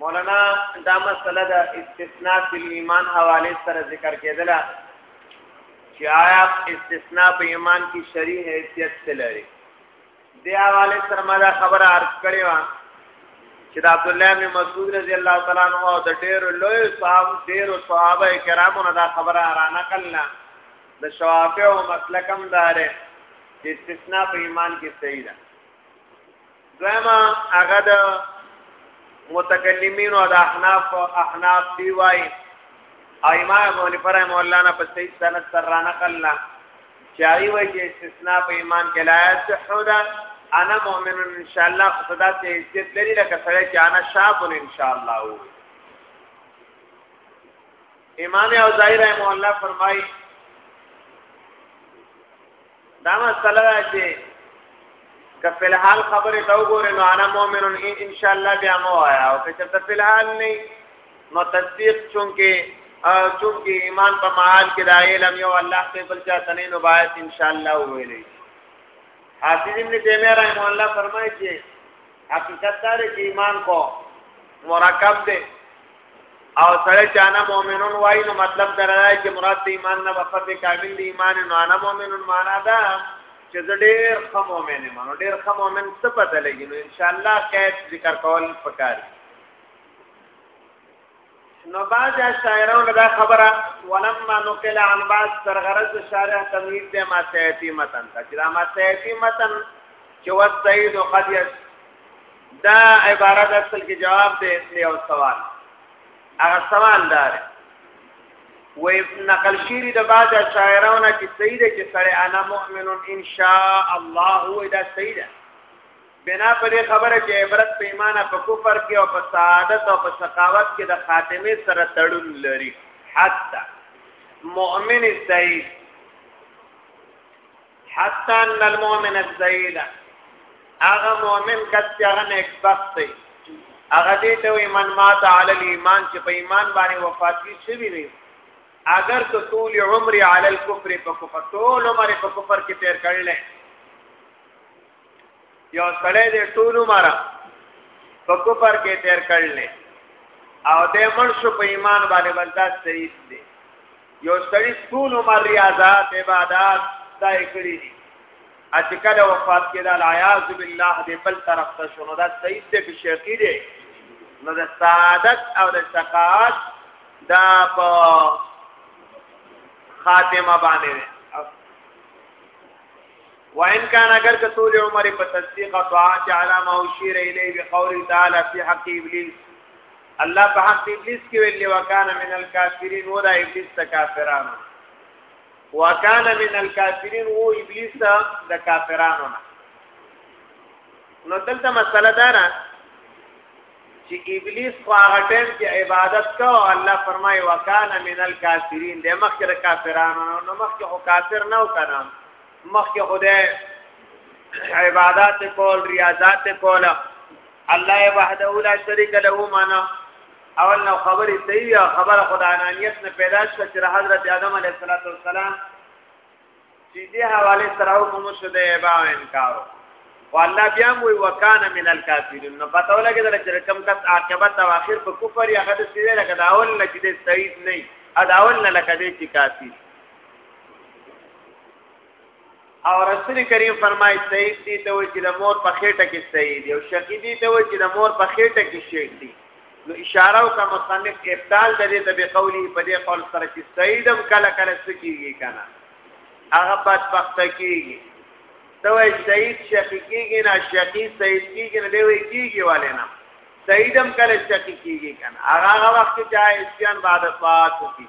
مولانا دا مسله د استثناء فی الايمان حواله سره ذکر کېدله چې آیا استثناء په ایمان کې شری حیثیت څه لري د حواله سره ما دا خبره عرض کړې و چې د عبد الله بن مسعود رضی الله تعالی عنہ او د ډېر لوی صاحب ډېر صحابه کرامو نه دا خبره را نقلنا د شوافع او مسلکم دار استثناء په ایمان کې صحیح ده دویمه هغه د متکلمین او د احناف او احناف دی وای ائمه غونی پر مولا نه په صحیح سند سره را نقل نه چاري وای چې استثناء په ایمان کې لایت شهدا انا مؤمن ان شاء الله خدا ته عزت لري لکه سره چې انا شاب ان شاء الله وای امام اوزائی رحمه الله فرمایي دا مسله ده چې که په الحال خبره دا وګورې نو انا مؤمن ان شاء الله بیا مو آیا او که چېرته په الحال نه نو تصدیق چونکه چونکه ایمان په معال کې دا علم یو الله ته بل چا تنه نو باید ان شاء الله ویلې حافظ ابن تیمیه رحمه الله فرمایي چې حقیقت دا چې ایمان کو مرکب دی او سره چې انا مؤمنون وای نو مطلب دا راځي چې مراد د ایمان نه وفات کامل دی ایمان نو انا مؤمنون معنا دا چې زه ډېر ښه مؤمن یم نو ډېر ښه مؤمن څه پته لګي نو ان شاء الله قید ذکر کول پکار نو باز شاعرانو دا خبره ولما نقل عن بعض سرغرض شارع تمهید د ما سیتی متن دا چې ما سیتی متن چې وسید قد دا عبارت اصل کې جواب دی اصلي او سوال هغه سوال دار وې نقل شيری د بعض شاعرانو کې سیده چې سړی انا مؤمن ان شاء الله وې دا سیده بنا پر خبره چې عبرت په ایمان په کفر کې او په سعادت او په سخاوت کې د خاتمه سره تړون لري حتی مؤمن سعید حتا ان المؤمن الزيد هغه مؤمن کس چې هغه نیک بخت دی هغه دې ته وي من مات علی الايمان چې په ایمان باندې وفات شي وي اگر تو طول عمر علی الكفر په کفر ټول عمر په کفر کې تیر کړل یو سړی د ټولو مارا په کفر کې تیر کړل او د مړ شو په ایمان باندې بلدا شهید دی یو سړی ټول عمر ریاضات عبادت دای کړی دي چې کله وفات کېده العیاذ بالله دې بل طرف ته شنو دا شهید دی په شقی دی نو د سعادت او د شقاعت دا په خاتمه باندې وان كان اگر که طول عمر په تصدیق او طاعت علامه او شیر الی بقول تعالی فی حق ابلیس الله په حق ابلیس کې ویل وکانه من الکافرین و دا ابلیس ته کافرانو وکانه من الکافرین و ابلیس د کافرانو نو دلته مسله دا نه چې ابلیس خو هغه ټیم کې عبادت کو الله فرمای وکانه من الکافرین د مخکې کافرانو نو مخکې خو کافر نه وکړم مخکې خدای عبادت کول ریاضات کول الله وحده لا شریک له معنا اول نو خبرې صحیح او خبره خدای انانیت نه پیدا شو چې حضرت آدم علیه السلام چې دې حواله سره حکم شو د ابا انکار والله بیا وی وکانه من الکافرین نو پته ولګیدل چې کم کس عاقبت او اخر په کفر یا غد سیده لکه دا اول نه چې صحیح نه ا دا اول نه لکه دې چې کافر او رسول کریم فرمایي سید دي ته وایي چې د مور په خېټه کې سید دی او شقی دي ته وایي چې د مور په خېټه کې شیخ دی نو اشاره او کا مصنف ابدال د دې د بقولی په دې قول سره چې سیدم کله کله سکیږي کنه هغه پات وخت کیږي ته وایي سید شقی کیږي نه شقی سید کیږي نه دی وایي کیږي والے نه سیدم کله شقی کیږي کنه هغه وخت چې اسیان بعد فات کیږي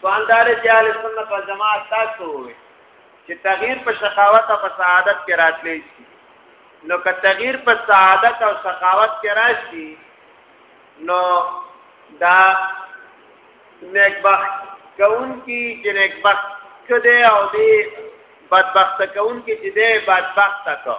سوال دا دی چې اهل سنت والجماعت تاسو ووي چې تغییر په شقاوت او په سعادت کې راتلی شي نو که تغییر په سعادت او شقاوت کې راشي نو دا نیکبخت کون کی چې نیکبخت کده او دې بدبخت کون کی چې دې بدبخت کده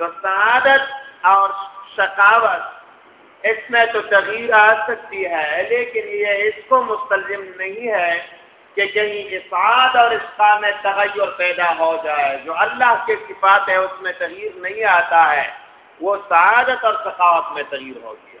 تو سعادت اور سخاوت اس میں تو تغیر آ سکتی ہے لیکن یہ اس کو مستلزم نہیں ہے کہ کہیں اسعاد اور افادہ میں تغیر پیدا ہو جائے جو اللہ کے صفات ہے اس میں تغیر نہیں آتا ہے وہ سعادت اور ثقافت میں تغیر ہو گیا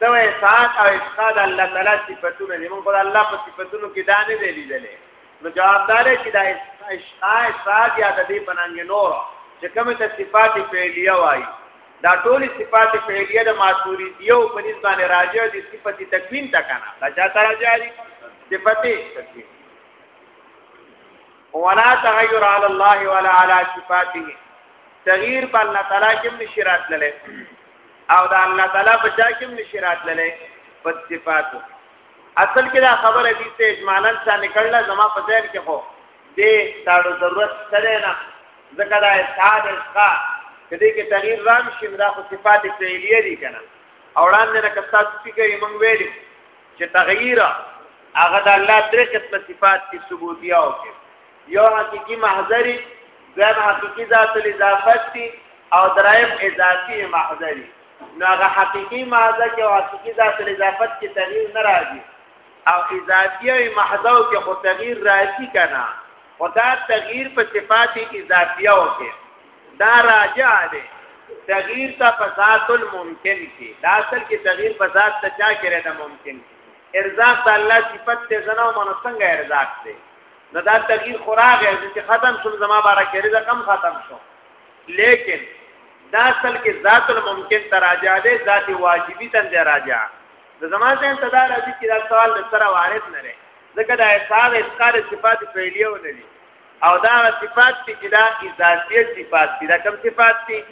ته وې سات او اسقاد الله تعالی صفاتونه دي موږ خدای الله په صفاتونو کې دا نه دی لیدلې نو جوابدار چې دا اسقا اسقاد یا د دې بننګ نور چې کومه ته صفات فعلیه وایي دا ټول صفات فعلیه د ماتوری دیو په نسبت باندې راجع دي صفات تکوین تکنا دا چا راجع دي صفات تکوین ولا تغير على الله ولا على صفاته تغيير په الله تعالی کې نشرات للی او دا الله تعالی په چا کې نشرات للی په صفاتو اصل کې دا خبره دي چې اجمالا څه نکړله زما په ځای کې خو دې تاړو ضرورت سره نه ځکه دا احساس اسقا کدی کې تغییر رام شي دا خو صفات فعلیه دي کنه اوړان نه کسات فکر یې مونږ ویلي چې تغییر هغه د الله درې قسم صفات دي ثبوتیه او یو حقيقي محضري دویم حقيقي ذات الاضافت دي او دریم اضافي محضري نو هغه حقيقي محضر کې او حقيقي ذات الاضافت کې تغییر نه راځي او اضافي او محضر کې خو تغییر راځي کنه خدا تغییر په صفات اضافیه وکړي دا راجع دی تغییر ته په ذات الممکن کې دا اصل کې تغییر په ذات ته چا کېره ده ممکن ارزاق د الله صفت ته زنو منو څنګه ارزاق دی نو دا تغییر خوراک دی چې ختم شول زما بارا کې رزق کم ختم شو لیکن دا اصل کې ذات الممکن ته راجع دی ذات واجبی ته راجع د زما ته انتظار راځي چې دا سوال د سره وارد نه لري ځکه دا احساس اسکار صفات فعلیه ونه دي او دا صفات دي چې دا اضافي صفات دي دا کوم صفات دي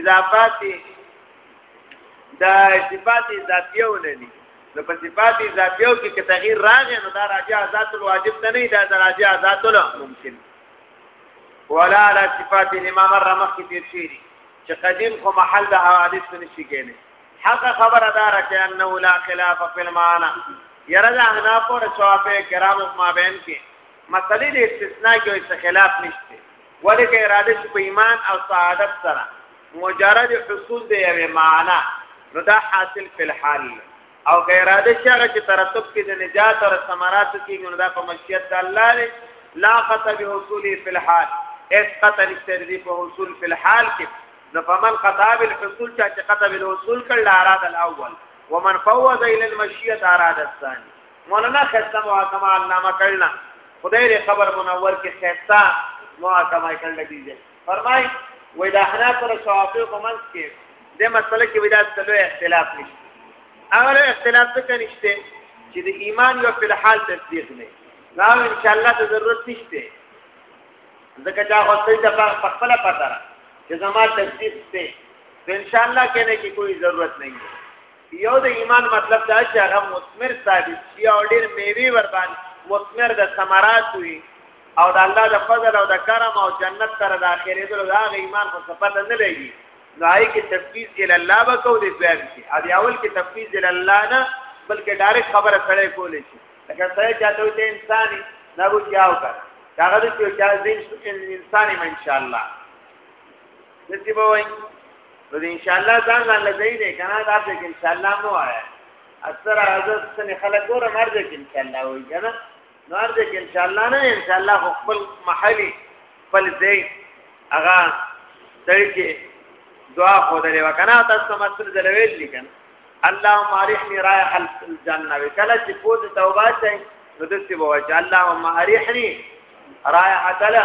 اضافات دي دا صفات اضافي ونه دي نو په صفات اضافي او کې تغییر راغی نو دا راجع ذات الواجب ته نه دا راجع ذات ممکن ولا على صفات الامام الرمخ کې تیر شي چې قدیم خو محل د حوادث نشي کېنه حق خبر دار چې انه لا خلاف فی المعنى یره دا احناف او شوافی کرام ما بین کې مسلې د استثناء کې څه خلاف نشته ولې کې اراده شي په ایمان او سعادت سره مجرد حصول دی یوه معنا نو دا حاصل په الحال او کې اراده شي هغه چې ترتب کې د نجات او ثمرات کې نو دا په مشیت د الله دی لا خطا به حصولي په الحال اس قطع التدریب په حصول په الحال کې نو فمن قطع بالحصول چې قطع بالحصول کړه اراده الاول ومن فوض الى المشیت اراده الثاني مولانا خسته محاکمه علامه کړنا خدای دې خبر منور کې خسته محاکمه کړل دي فرمای وې دا حنا پر صحابه کومنس کې د مسله کې ودا سلو اختلاف نشته هغه اختلاف څه نشته چې د ایمان یو په حال تصدیق نه دا ان شاء الله ته ضرورت نشته ځکه چې هغه څه د په خپل پاتره چې زما تصدیق ته ان شاء الله کېنه کې کوئی ضرورت نه یو د ایمان مطلب دا چې هغه مثمر ثابت شي او ډیر میوي ور باندې مثمر د ثمرات وي او د الله د فضل او د کرم او جنت سره د اخرې دلو دا غ ایمان خو صفات نه لګي نو آی کې تفویض ال الله وکاو د ځواب شي ا دې اول کې تفویض ال الله نه بلکې ډایرک خبره سره کولې شي لکه سره چاته وي انساني نه وو کیاو کړ دا غوډه چې چا دې انساني ان شاء الله دسی به وای نو ان شاء الله ځان لا لځی نه کنه دا چې ان شاء الله مو آیا اثر حضرت سن خلک ګوره مرده کې ان شاء الله وای کنه نو ارده کې ان شاء الله نه ان شاء الله خپل محلي خپل ځای هغه دای کې دعا خو درې وکنه تاسو مسل دلویل لیکنه اللهم ارحني رايح الجنه وکلا چې پوز توبه چي نو دسته بوجه اللهم ارحني رايح تلا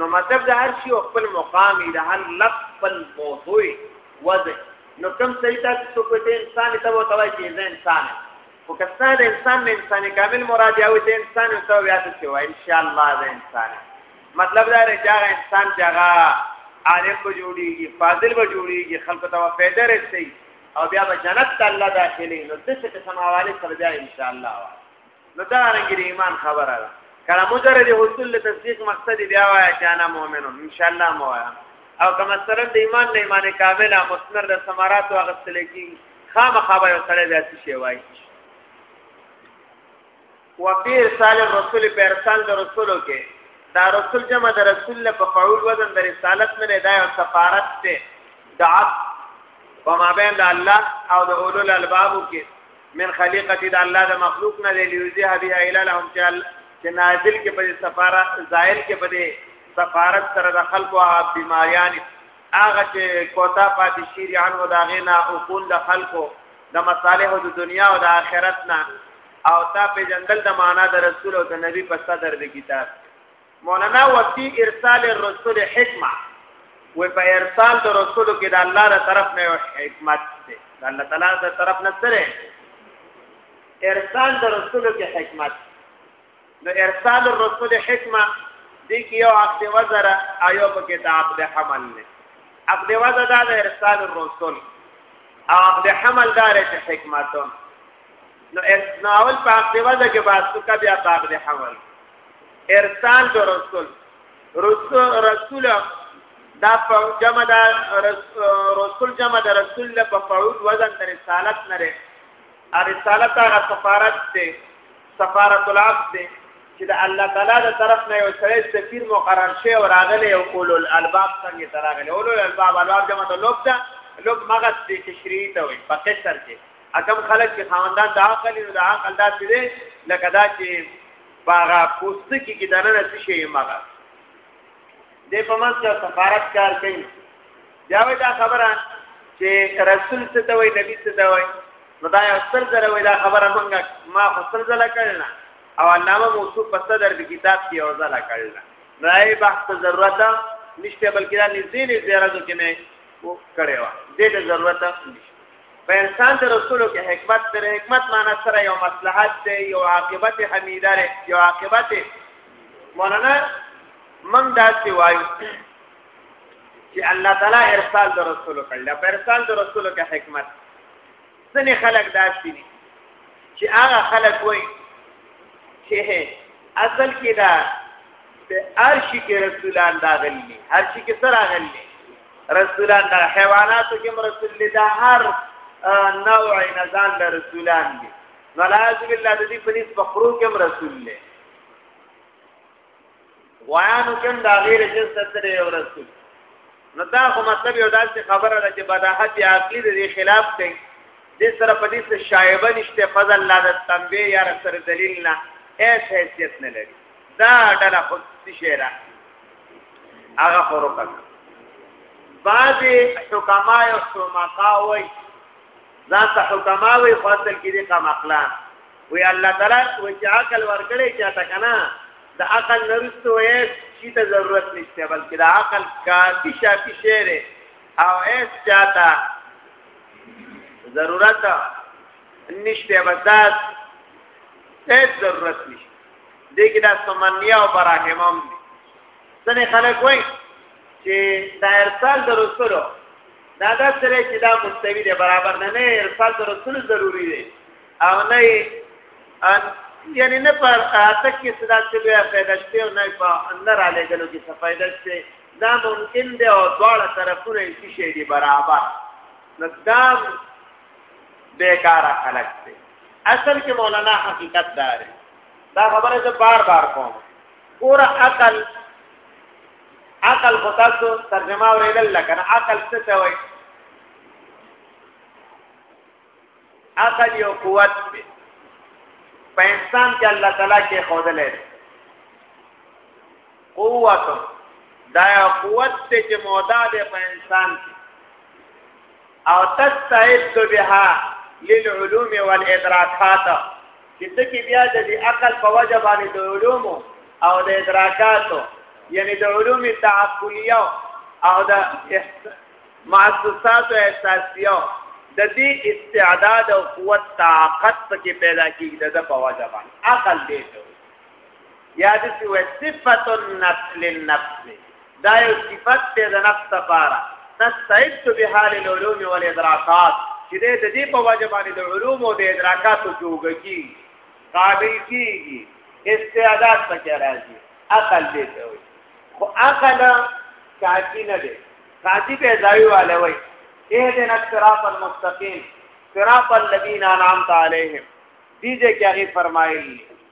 نو مطلب د هر شي خپل مقام دی د هر لفظ خپل موضوع وضع نو کوم څه تاسو څوک ته انسان ته وو توای چې زه انسان او که څه د انسان نه انسان کامل مراد یو د انسان او ته بیا څه وای ان شاء الله د انسان مطلب دا دی چې انسان جګه عالم به جوړیږي فاضل به جوړیږي خلق ته پیدا رسي او بیا به جنت ته الله داخلي نو د څه قسم حواله سره بیا ان شاء الله نو دا رنګ د ایمان خبره ده کله مجرد حصول له تصدیق مقصد بیا وایا چې انا مؤمن ان شاء الله مو وایا او که مثلا د ایمان نه ایمان کامل او مستمر د ثمرات او غسل کی خامخا به سره بیا شي وای وفي رسال الرسول په ارسال د رسولو کې دا رسول جمع د رسول له په فعول وزن د رسالت نه دی دا یو سفارت دی دعت په مابین د الله او د اولو الالباب کې من خلیقتی د الله د مخلوق نه دی لیوزیه بها الی لهم چل چې نازل کې په سفارت زائل کې په سفارت سره د خلکو هغه بیماریان هغه چې کوتا پاتې شيری ان و داغه نه او کول د خلکو د مصالح د دنیا او د آخرت نه او تا په جندل د معنا د رسول او د نبی په صدر د کتاب مولانا وفي ارسال الرسول حکمه و په ارسال د رسول کې د الله تر طرف نه یو حکمت دی د الله تعالی تر طرف نه سره ارسال د رسول کې حکمت نو ارسال الرسول حکمه دې کې یو عقد وزر ایو په کې د عقد حمل نه عقد وزر دا د ارسال الرسول او عقد حمل دار چې حکمتون نو اول په عقد وزر کې باسو کا بیا عقد حمل ارسال د رسول رسول رسول دا په جمع دا رسول جمع د رسول له په فعول وزن د رسالت نه لري رسالت هغه سفارت دی سفارت العبد دی چې د الله تعالی د طرف نه یو سړی سفیر مقرر شي او راغلی او اولو الالباب څنګه تراغلی اولو الالباب الباب جمع د لوب ده لوب مغز دی تشریح ته وي په قصر کې اکم خلک چې خواندان د عقل او د عقل داسې دی لکه دا چې باغا پوستکی کې دنه څه شي مغه د په منځ کې سفارت کار کوي بیا وې دا خبره چې رسول څه ته وای نبی څه ته وای نو دا یو سر زره وې دا خبره مونږه ما خو سر زله کړنه او علامه موصوف په صدر د کتاب کې یو زله کړنه راي بحث ضرورت نشته بلکې دا نږدې نږدې راځو کې نه کړي وا دې ته ضرورت نشته په انسان د رسولو کې حکمت دی حکمت معنا سره یو مصلحت دی یو عاقبت حمیده دی یو عاقبت مولانا من دا سی وایو چې الله تعالی ارسال د رسولو کړل په ارسال د رسولو کې حکمت ځنې خلک دا شي چې هغه خلک وایي چې اصل کې دا په ارشي کې رسولان دا غلي ارشي کې سره غلي رسولان دا حیواناتو کې رسول دي دا هر نوع نزان د رسولان دي نو لازم بالله د دې په نس فخرو کې رسول دي ویانو کې دا غیر جنس سره یو رسول نو دا خو مطلب یو داسې خبره ده چې بداحت عقلی د دې خلاف دی دې سره په دې شایبه نشته فضل لا د تنبیه یا سره دلیل نه هیڅ حیثیت نه لري دا ډله خود شي راځي هغه فرق کړ بعضی حکما او سمقا وای ځان ته حکما وای خو اصل کې دي قمقلان وی الله تعالی و چې عقل ورکړي چې تا کنه د عقل نرسته وې چې ته ضرورت نشته بلکې د عقل کافي شافي شعر او اس چاته ضرورت نشته بس دا هیڅ ضرورت نشته دې کې دا سمنیا او براهمم دي ځنې خلک وایي چې دا ارسال د رسولو دا دا سره چې دا مستوی دی برابر نه نه ارسال د رسول ضروری دی او نه یعنی نه پر تک کې صدا چې بیا پیدا شته او نه په اندر علی غلو کې څه پیدا شته دا ممکن دی او دواړه طرفونه یې شي دی برابر نو دا بیکاره خلک دی اصل کې مولانا حقیقت دار دا خبره زه بار بار کوم ګوره عقل عقل خو تاسو ترجمه اورېدل لکه نه عقل څه ته وایي عقل یو قوت دی په انسان کې الله تعالی کې خودلې قوت دا یو قوت دی چې مودا دی په انسان کې او تستعد بها للعلوم والادراکات چې ټکی بیا د دې عقل په وجه باندې د علوم او د ادراکاتو یعنی د علوم تعقلیه او د محسوسات او احساسیه د دې استعداد او قوت طاقت پکې پیدا کیږي د په وجه باندې عقل دې ته یا د سی وای صفت النفس للنفس دا یو صفت ته د نفس لپاره نستعد بحال العلوم والادراکات چې د دې په وجه باندې د علوم او د ادراکاتو جوګږي قابل کیږي استعداد پکې راځي عقل دې ته وي خو عقل کافي نه دی کافي به ځای والے وي اې دې نصراط المستقيم صراط الذين انعمت عليهم دې دې کې هغه فرمایلی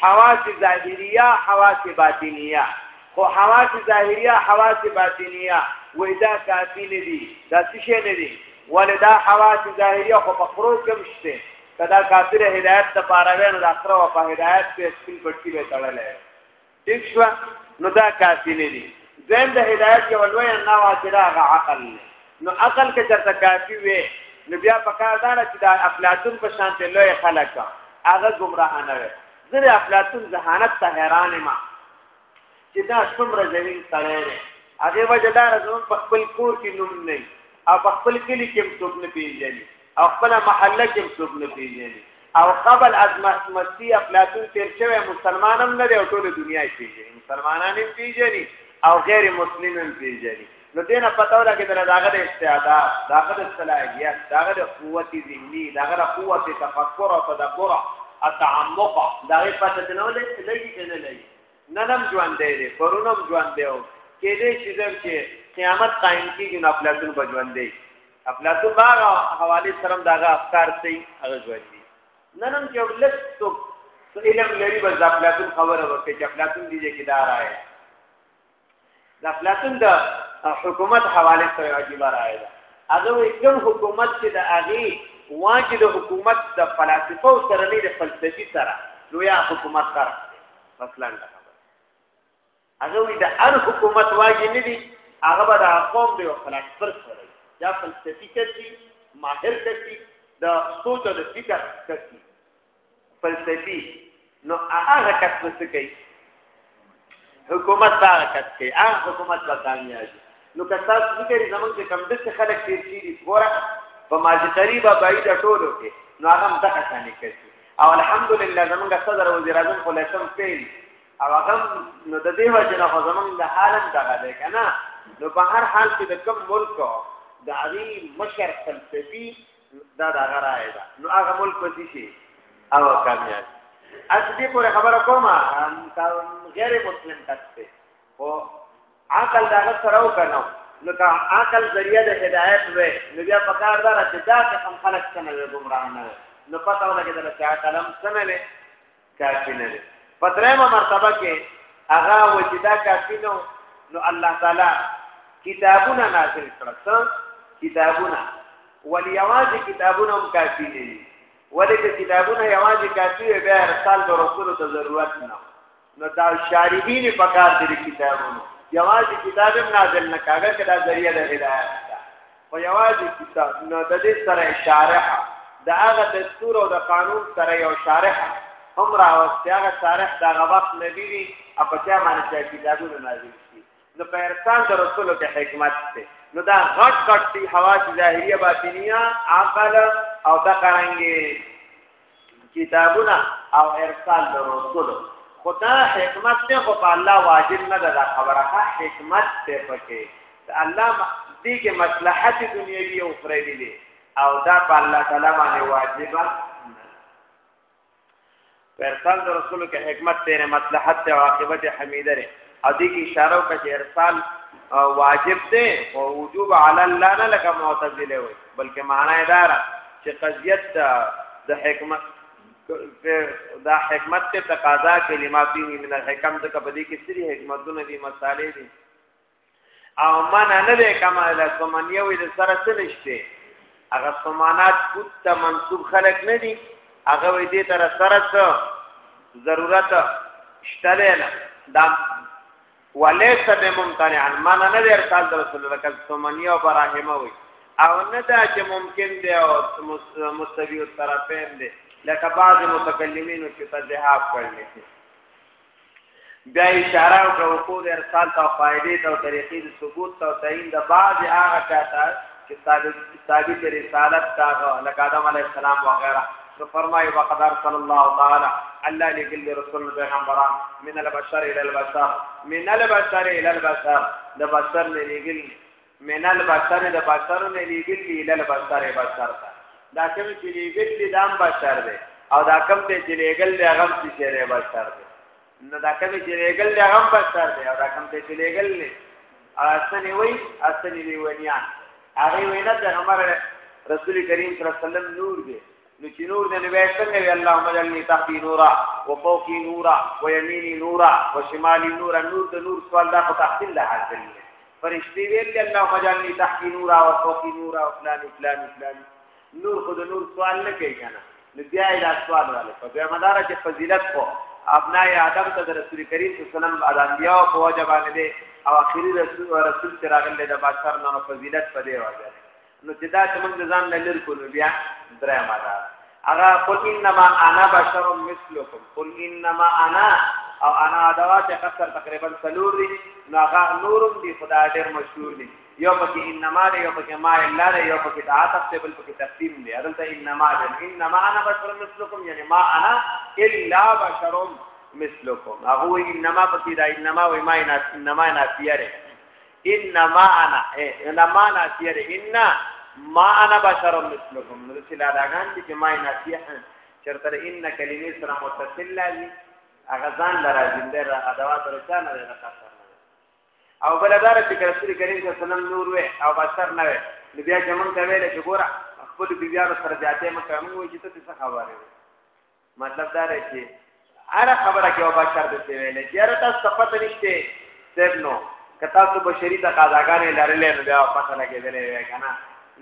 حواس ظاهریه حواس باطنیه خو حواس ظاهریه حواس باطنیه وای دا کافی نه دي دا څه شي نه دي ولې دا حواس ظاهریه خو په خرو کې مشته کدا کافر هدایت ته پاره وینو د اخره او په هدایت په سپین پټکی به تړلې ٹھیک شو نو دا کافی نه دي زم د هدایت یو لوی نه واجره غ عقل نو عقل که چرته کافی وي نو بیا په کار دا چې دا افلاطون په شان ته لوی خلک هغه گمراه نه وي زه افلاطون ذهانت ته حیران ما چې دا څومره ځوین سره دی هغه وجه دا زمون په خپل کور کې نوم نه او په خپل کلی کې څوک نه پیژني او خپل محله کې څوک نه پیژني او قبل از مسیح افلاطون تیر شوی مسلمانم نه دی او ټول دنیا یې پیژني مسلمانان یې پیژني او غیر مسلمان پیژني نو دینه پته ولګیدل داغه د استعداد داغه د صلاحیت داغه د قوت ذهنی داغه د قوت تفکر او تدبر او تعمق داغه پته نه ولګی کنه لګی ننم ژوند دی پرونم ژوند دی کې دې چې زم چې قیامت قائم کیږي نو افلاطون به ژوند دی افلاطون باغ حواله سره داغه افکار سي هغه ژوند دی ننم چې ولست تو علم لري بس افلاطون خبره وکړي چې افلاطون دې کې دار آئے د افلاطون د حکومت حواله سره عجیب راي ده هغه وی کوم حکومت چې د اغي واجه د حکومت د فلسفه سره نه د فلسفي سره لویا حکومت سره مثلا هغه وی د هر حکومت واجه نه دي هغه به د قوم دی او فلسفه سره یا فلسفي کړي ماهر کړي د سوچ او د فکر کړي فلسفي نو هغه کس څه کوي حکومت دا کس کوي هغه حکومت به کامیاب نو که تاسو فکر زمونږ کم د څه خلک تیر شي دي ګوره په ماجی قریبا بعید ټولو کې نو هغه هم دغه ثاني کوي او الحمدلله زمونږ صدر وزیر اعظم خو لسم پیل او هغه نو د دې وجه نه خو زمونږ د حالم دغه دی کنه نو په هر حال کې د کم ملک د عظیم مشر فلسفي دا دا غرای دا نو هغه ملک به شي او کامیاب اس دې پورې خبره کوم غیر مسلم تاسو او عقل دا سره وکنو نو کا عقل ذریعہ د هدایت وې نو بیا په کار دار چې دا کوم خلک څنګه ګمراه نه نو پته ولګي دا چې عقلم څنګه کافی نه دی په درېمه مرتبه کې هغه وجدا کافی نو نو الله تعالی کتابونه نازل کړل څه کتابونه ولی یواز کتابونه هم کافی نه دي ولی که کتابونه یواز کافی وي بیا ارسال د رسول ته ضرورت نه نو دا شاربین په کار دي کتابونه یواز کتاب هم نازل نه کاږي کدا ذریعہ د هدایت خو یوازې کتاب نو د دې سره شارح د هغه دستور او د قانون سره یو شارح هم راوستي هغه شارح د هغه وخت نبی وي او په چا باندې چې کتابونه نازل شي نو په ارسال د رسولو کې حکمت دی نو دا غټ غټ دي حواس ظاهریه باطنیه عقل او د قرانګي کتابونه او ارسال د رسول خدا حکمت ته خو په الله واجب نه ده خبره ښه حکمت ته پکې د الله دې کې مصلحت دنیوي او اخروی دي او دا په الله تعالی باندې واجب نه ارسال د رسول کې حکمت ته مصلحت ته عاقبت حمیده او دې کې اشاره وکړه چې ارسال واجب دی او وجوب علی الله نه لکه معتزله وي بلکې معنا یې دارا چې قضیت د حکمت دا حکمت ته تقاضا کلمه فيه من الحکم ځکه په دې کې سری حکمتونه دي مسالې دي او من نه ده کما له سمنیه وي د سره څه نشته هغه سمانات بت ته منسوب خلق نه دي هغه وې دې تر سره څه ضرورت شته نه دا وليس بممتنع من نه دې ارسال رسول الله کله سمانی او براهیم وي او نه دا چې ممکن دی او مستوی الطرفین دی لکه بعض متکلمینو چې تذهاب کړل بیا اشاره او کوکو د ارسال ته فائدې ته او طریقې د ثبوت ته او تعین د بعض هغه چاته چې ثابت ثابت رسالت تا لکه آدم علی السلام وغیرہ نو فرمایي وقد ارسل الله تعالی الله لګل رسول پیغمبران من البشر الى البشر من البشر الى البشر د بشر لګل من البصر د بصر نه لیګل دی ال البصر بصر ته دا کوم چې لیګل دی دام بصر دی او دا کوم ته چې لیګل دی هغه چې چیرې بصر دی نو دا کوم چې لیګل دی هغه بصر دی او دا کوم ته چې لیګل دی اسنی وی اسنی لیونیان هغه وینا د عمر رسول کریم صلی الله علیه وسلم نور دی نو چې نور دې نبی څنګه وی اللهم جلنی تحتی نورا و فوقی نورا و یمینی نورا و شمالی نورا نور د نور سوال دا خو تحصیل له حاصل دی فرشتي ویل اللهم جلنی تحتی نورا و فوقی نورا و فلان فلان فلان نور خو د نور سوال نه کوي کنه نو بیا یې دا سوال راغلی په بیا مدار چې فضیلت خو ابنا آدم ته د رسول کریم صلی الله علیه وسلم د انبیاء په وجه باندې او اخیری رسول رسول چې راغلی د بشر نو فضیلت په دی وجه نو چې دا چې موږ ځان نه لر کولو بیا درې ماده اغه قل انما انا بشر مثلكم قل انما انا او انا ادوات قصر تقریبا سلور دي نو هغه نورم دي خدا ډېر مشهور دي یو پکې انما دی یو پکې ما الا دی یو پکې تعاطف دی بل پکې تقسیم دی دلته انما دی انما انا بشر مثلكم یعنی ما انا الا بشر مثلكم هغه انما پکې دا انما وای ما انما نافیه انما انا انما انا سیر ان ما انا بشر مثلكم نو چې لا داګان دي چې ما نه سیه چرته ان کلمې سره متصل لازم هغه ځان لراځي د ادوات رچا نه نه خاصه او بل دا چې رسول کریم صلی الله علیه وسلم نور وې او بشر نه وې نو بیا چې مونږ ته ویل چې ګوره خپل بیبیانو سره ذاتې مکه موږ چې ته څه خبره مطلب دا دی چې هر خبره کې وبا شر دې ویلې چې هر تاسو ته پته نشته سر نو که تاسو بشري تقاضاګانې لرلې نو بیا پته لګېدلې وای کنه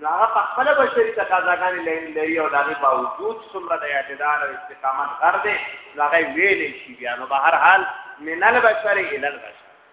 نو هغه په خپل بشري تقاضاګانې لري او دغه باوجود څومره د اعتدال او استقامت غر دې هغه ویلې شي بیا نو به هر حال من البشر الى البشر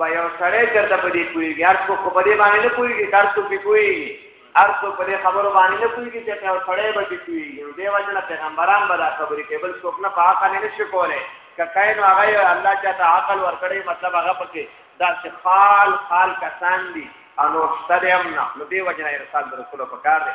با یو سړی چرته په دې کوي هر څوک په دې باندې نه کوي چې هر څوک کوي هر څوک په دې خبرو باندې نه کوي چې یو سړی به کوي یو دی وجنه پیغمبران به دا خبرې کوي بل څوک نه په حق نه نشي کولای ککای نو هغه الله چې ته عقل ورکړي مطلب هغه پکې دا چې خال خال کسان دي انو ستدیم نه نو دی وجنه رسول الله پکار دی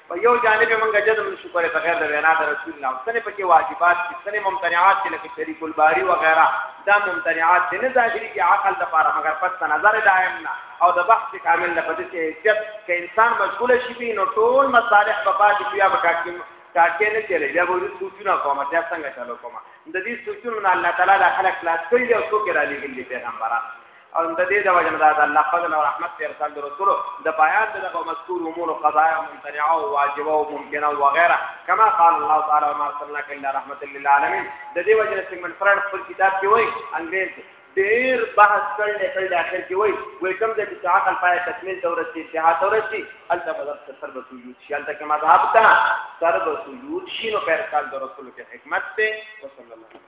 په یو جانب موږ جزم نشو کولای بغیر د وینا د رسول نه سنې پکې واجبات دي سنې ممتنعات دي لکه شریک الباری و غیره دا ممتنعات دي نه ظاهري کې عقل د پاره مګر پس نظر دائم نه او د بحث کامل نه پدې چې جب ک انسان مشغول شي بي نو ټول مصالح په پاتې بیا بکاکې کاکې نه چلے بیا به سوچونه کوم بیا څنګه چلو کوم د دې سوچونو نه الله تعالی د خلق خلاص کړي او څوک را لېږي پیغمبران او د دې د وجنه د الله فضل او رحمت پر سال د رسول د بیان د دغه مذکور امور قضایا ممتنعه او واجبه او ممکنه او وغیرہ کما قال الله تعالی ما ارسلناک الا رحمت للعالمین د دې وجنه چې من فرد خپل کتاب کې وایي انګريز ډیر بحث کړل کړل اخر کې وای وای کوم د چې عقل پای تکمیل ته ورسي انتها ته ورسي الته مذهب ته سر بسوجود شي الته کې مذهب ته سر بسوجود شي نو پر کال د رسول کې حکمت ته وصلی الله